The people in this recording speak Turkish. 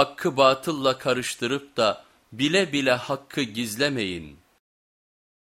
hakkı batılla karıştırıp da bile bile hakkı gizlemeyin.''